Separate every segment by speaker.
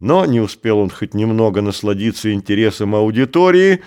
Speaker 1: Но не успел он хоть немного насладиться интересом аудитории,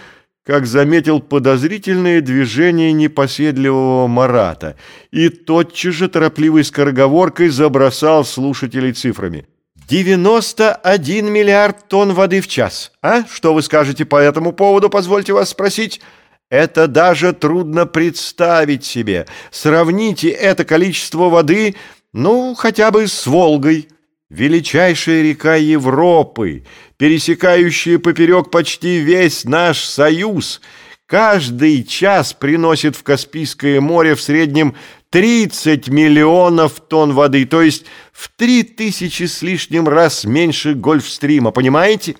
Speaker 1: как заметил подозрительные движения непоседливого Марата и тотчас же торопливой скороговоркой забросал слушателей цифрами. «91 миллиард тонн воды в час. А? Что вы скажете по этому поводу, позвольте вас спросить?» Это даже трудно представить себе. Сравните это количество воды, ну, хотя бы с Волгой. Величайшая река Европы, пересекающая поперек почти весь наш союз, каждый час приносит в Каспийское море в среднем 30 миллионов тонн воды, то есть в 3000 с лишним раз меньше Гольфстрима, понимаете?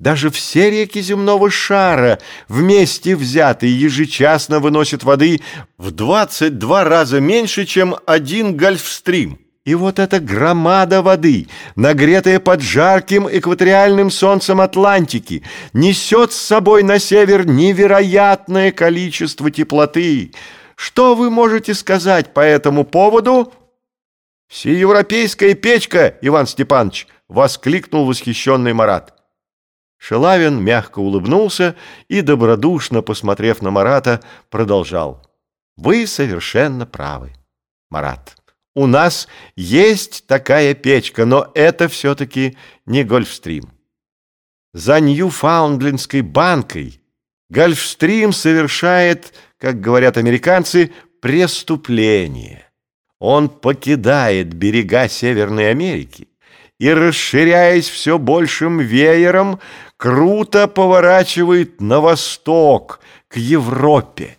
Speaker 1: Даже все реки земного шара вместе взятые ежечасно выносят воды в 22 раза меньше, чем один Гольфстрим. И вот эта громада воды, нагретая под жарким экваториальным солнцем Атлантики, несет с собой на север невероятное количество теплоты. Что вы можете сказать по этому поводу? «Всеевропейская печка, Иван Степанович!» — воскликнул восхищенный Марат. Шелавин мягко улыбнулся и, добродушно посмотрев на Марата, продолжал. «Вы совершенно правы, Марат». У нас есть такая печка, но это все-таки не Гольфстрим. За Ньюфаундлендской банкой Гольфстрим совершает, как говорят американцы, преступление. Он покидает берега Северной Америки и, расширяясь все большим веером, круто поворачивает на восток, к Европе.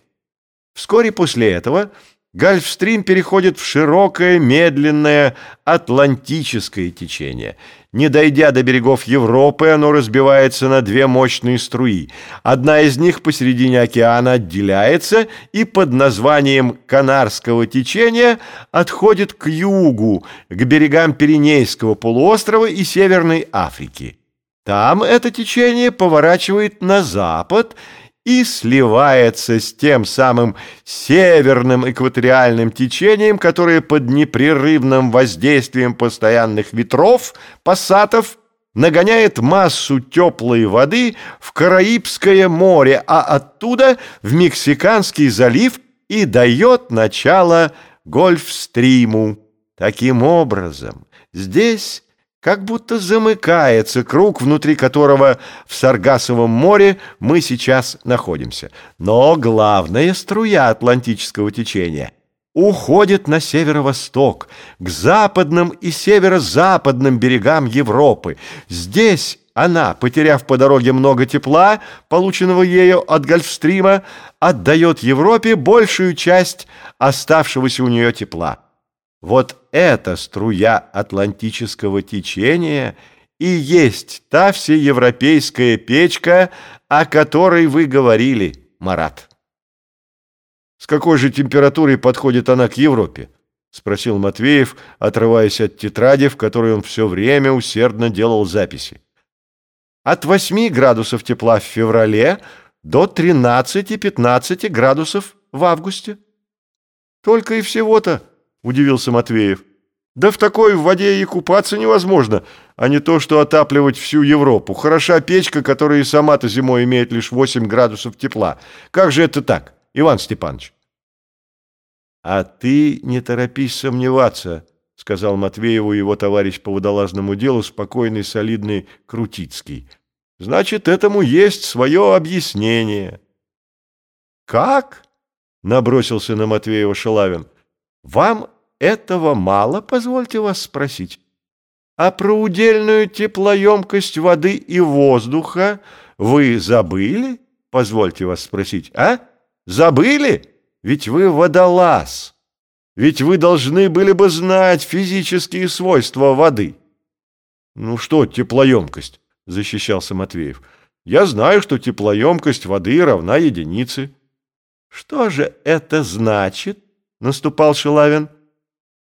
Speaker 1: Вскоре после этого – Гольфстрим переходит в широкое, медленное атлантическое течение. Не дойдя до берегов Европы, оно разбивается на две мощные струи. Одна из них посередине океана отделяется и под названием Канарского течения отходит к югу, к берегам Пиренейского полуострова и Северной Африки. Там это течение поворачивает на запад и сливается с тем самым северным экваториальным течением, которое под непрерывным воздействием постоянных ветров, пассатов, нагоняет массу теплой воды в Караибское море, а оттуда в Мексиканский залив и дает начало Гольфстриму. Таким образом, здесь как будто замыкается круг, внутри которого в Саргасовом море мы сейчас находимся. Но главная струя Атлантического течения уходит на северо-восток, к западным и северо-западным берегам Европы. Здесь она, потеряв по дороге много тепла, полученного ею от Гольфстрима, отдает Европе большую часть оставшегося у нее тепла. Вот эта струя атлантического течения и есть та всеевропейская печка, о которой вы говорили, Марат. С какой же температурой подходит она к Европе? спросил Матвеев, отрываясь от тетради, в которой он все время усердно делал записи. От 8 градусов тепла в феврале до 13-15 градусов в августе. Только и всего-то удивился Матвеев. Да в такой воде и купаться невозможно, а не то, что отапливать всю Европу. Хороша печка, которая и сама-то зимой имеет лишь 8 градусов тепла. Как же это так, Иван Степанович? А ты не торопись сомневаться, сказал Матвееву его товарищ по водолазному делу, спокойный, солидный Крутицкий. Значит, этому есть свое объяснение. Как? Набросился на Матвеева Шалавин. Вам этого мало, позвольте вас спросить. А про удельную теплоемкость воды и воздуха вы забыли? Позвольте вас спросить, а? Забыли? Ведь вы водолаз. Ведь вы должны были бы знать физические свойства воды. Ну что теплоемкость? Защищался Матвеев. Я знаю, что теплоемкость воды равна единице. Что же это значит? Наступал Шилавин.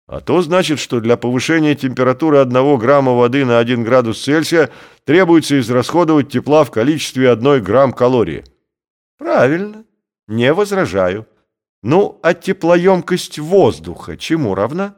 Speaker 1: А то значит, что для повышения температуры 1 грамма воды на 1 градус Цельсия требуется израсходовать тепла в количестве 1 грамм калории. Правильно, не возражаю. Ну, а теплоемкость воздуха чему равна?